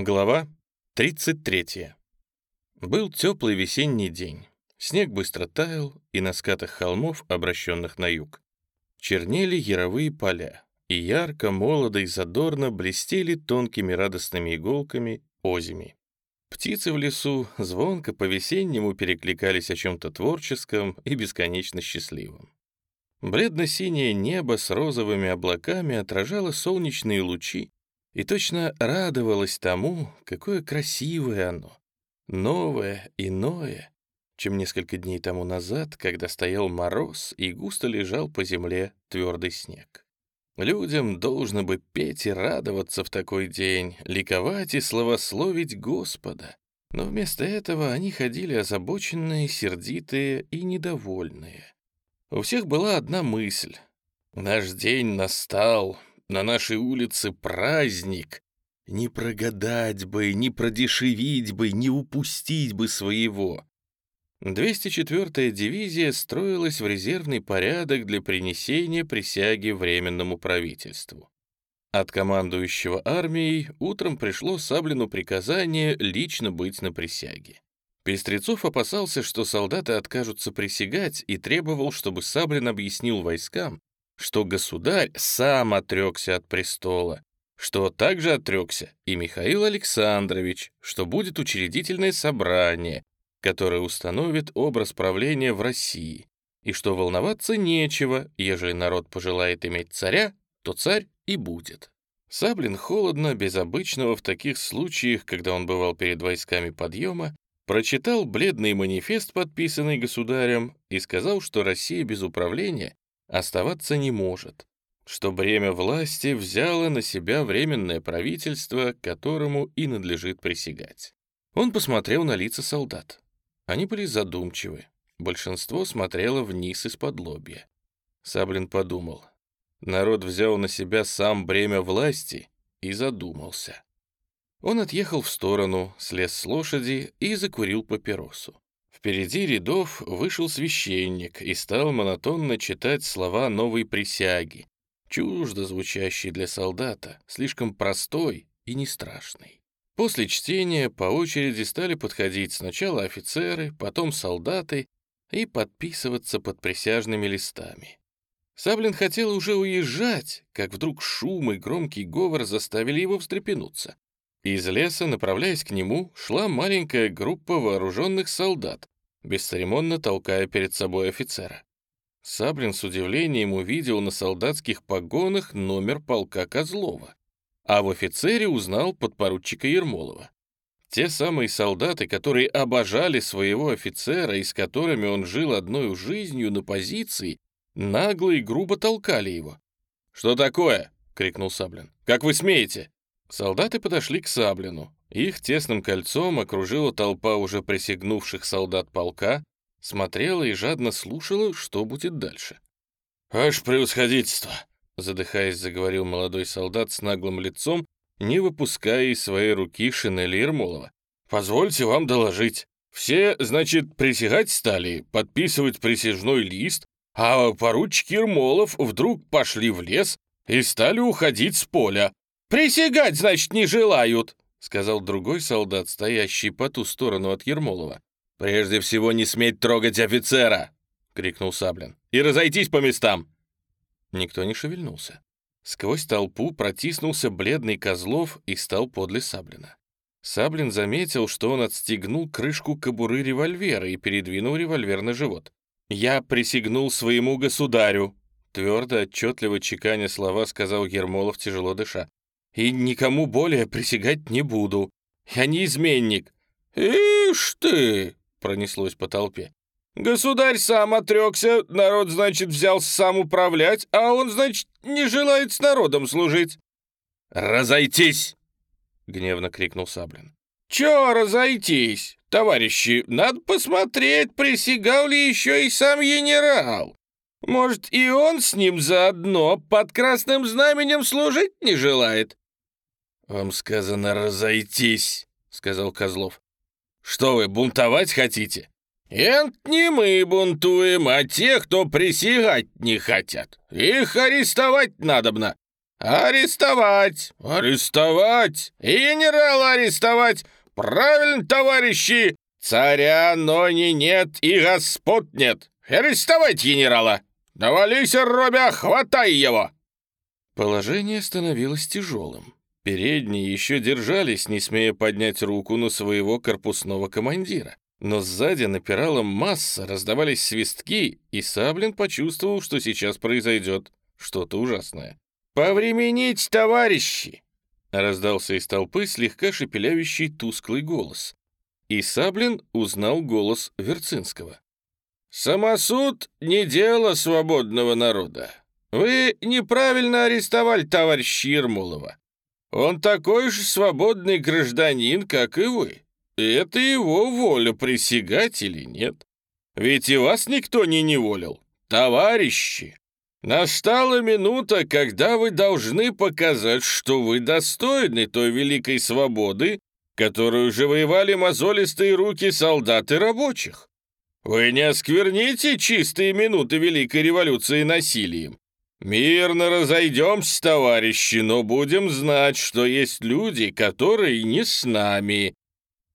Глава 33. Был теплый весенний день. Снег быстро таял, и на скатах холмов, обращенных на юг, чернели яровые поля, и ярко, молодо и задорно блестели тонкими радостными иголками озими. Птицы в лесу звонко по-весеннему перекликались о чем-то творческом и бесконечно счастливом. Бледно-синее небо с розовыми облаками отражало солнечные лучи, и точно радовалась тому, какое красивое оно, новое, иное, чем несколько дней тому назад, когда стоял мороз и густо лежал по земле твердый снег. Людям должно бы петь и радоваться в такой день, ликовать и славословить Господа. Но вместо этого они ходили озабоченные, сердитые и недовольные. У всех была одна мысль. «Наш день настал, на нашей улице праздник. Не прогадать бы, не продешевить бы, не упустить бы своего. 204-я дивизия строилась в резервный порядок для принесения присяги Временному правительству. От командующего армией утром пришло Саблину приказание лично быть на присяге. Пестрецов опасался, что солдаты откажутся присягать и требовал, чтобы Саблин объяснил войскам, что государь сам отрекся от престола, что также отрекся и Михаил Александрович, что будет учредительное собрание, которое установит образ правления в России, и что волноваться нечего, ежели народ пожелает иметь царя, то царь и будет. Саблин холодно, без обычного в таких случаях, когда он бывал перед войсками подъема, прочитал бледный манифест, подписанный государем, и сказал, что Россия без управления оставаться не может, что бремя власти взяло на себя временное правительство, которому и надлежит присягать. Он посмотрел на лица солдат. Они были задумчивы. Большинство смотрело вниз из-под лобья. Саблин подумал. Народ взял на себя сам бремя власти и задумался. Он отъехал в сторону, слез с лошади и закурил папиросу. Впереди рядов вышел священник и стал монотонно читать слова новой присяги, чуждо звучащей для солдата, слишком простой и не страшной. После чтения по очереди стали подходить сначала офицеры, потом солдаты и подписываться под присяжными листами. Саблин хотел уже уезжать, как вдруг шум и громкий говор заставили его встрепенуться. Из леса, направляясь к нему, шла маленькая группа вооруженных солдат, бесцеремонно толкая перед собой офицера. Саблин с удивлением увидел на солдатских погонах номер полка Козлова, а в офицере узнал подпоручика Ермолова. Те самые солдаты, которые обожали своего офицера и с которыми он жил одной жизнью на позиции, нагло и грубо толкали его. «Что такое?» — крикнул Саблин. «Как вы смеете?» Солдаты подошли к Саблину. Их тесным кольцом окружила толпа уже присягнувших солдат полка, смотрела и жадно слушала, что будет дальше. «Ваше превосходительство!» — задыхаясь, заговорил молодой солдат с наглым лицом, не выпуская из своей руки шинели Ермолова. «Позвольте вам доложить. Все, значит, присягать стали, подписывать присяжной лист, а поручик Ермолов вдруг пошли в лес и стали уходить с поля. «Присягать, значит, не желают!» — сказал другой солдат, стоящий по ту сторону от Ермолова. «Прежде всего не сметь трогать офицера!» — крикнул Саблин. «И разойтись по местам!» Никто не шевельнулся. Сквозь толпу протиснулся бледный Козлов и стал подле Саблина. Саблин заметил, что он отстегнул крышку кобуры револьвера и передвинул револьвер на живот. «Я присягнул своему государю», — твердо, отчетливо чеканя слова сказал Ермолов, тяжело дыша и никому более присягать не буду. Я не изменник». «Ишь ты!» — пронеслось по толпе. «Государь сам отрекся, народ, значит, взялся сам управлять, а он, значит, не желает с народом служить». «Разойтись!» — гневно крикнул Саблин. «Чё разойтись? Товарищи, надо посмотреть, присягал ли еще и сам генерал. Может, и он с ним заодно под красным знаменем служить не желает?» «Вам сказано разойтись», — сказал Козлов. «Что вы, бунтовать хотите?» «Это не мы бунтуем, а те, кто присягать не хотят. Их арестовать надобно. «Арестовать! Арестовать! Генерала арестовать! Правильно, товарищи! Царя Нони нет и господ нет! Арестовать генерала! Навались, Робя, хватай его!» Положение становилось тяжелым. Передние еще держались, не смея поднять руку на своего корпусного командира. Но сзади напирала масса, раздавались свистки, и Саблин почувствовал, что сейчас произойдет что-то ужасное. «Повременить, товарищи!» Раздался из толпы слегка шепелявящий тусклый голос. И Саблин узнал голос Верцинского. «Самосуд — не дело свободного народа. Вы неправильно арестовали товарища Ермолова. Он такой же свободный гражданин, как и вы. И это его воля присягать или нет. Ведь и вас никто не неволил. Товарищи, настала минута, когда вы должны показать, что вы достойны той великой свободы, которую же воевали мозолистые руки солдат и рабочих. Вы не оскверните чистые минуты Великой революции насилием. «Мирно разойдемся, товарищи, но будем знать, что есть люди, которые не с нами.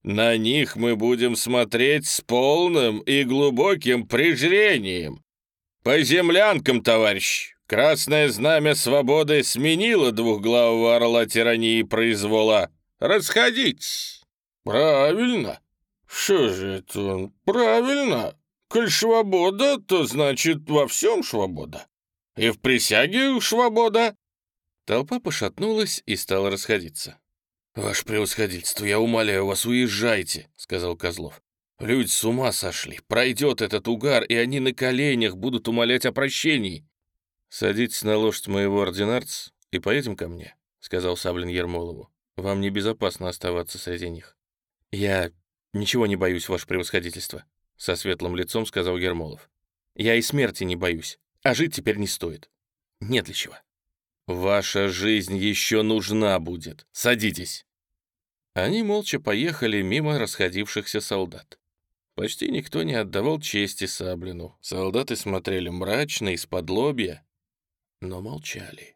На них мы будем смотреть с полным и глубоким презрением. По землянкам, товарищ, красное знамя свободы сменило двухглавого орла тирании и произвола. Расходитесь!» «Правильно. Что же это он? Правильно. Коль свобода, то значит во всем свобода». И в присяге свобода!» Толпа пошатнулась и стала расходиться. «Ваше превосходительство, я умоляю вас, уезжайте», — сказал Козлов. «Люди с ума сошли. Пройдет этот угар, и они на коленях будут умолять о прощении». «Садитесь на лошадь моего ординарца и поедем ко мне», — сказал Саблин Ермолову. «Вам небезопасно оставаться среди них». «Я ничего не боюсь, ваше превосходительство», — со светлым лицом сказал Ермолов. «Я и смерти не боюсь а жить теперь не стоит. Нет для чего. Ваша жизнь еще нужна будет. Садитесь. Они молча поехали мимо расходившихся солдат. Почти никто не отдавал чести Саблину. Солдаты смотрели мрачно, из-под лобья, но молчали.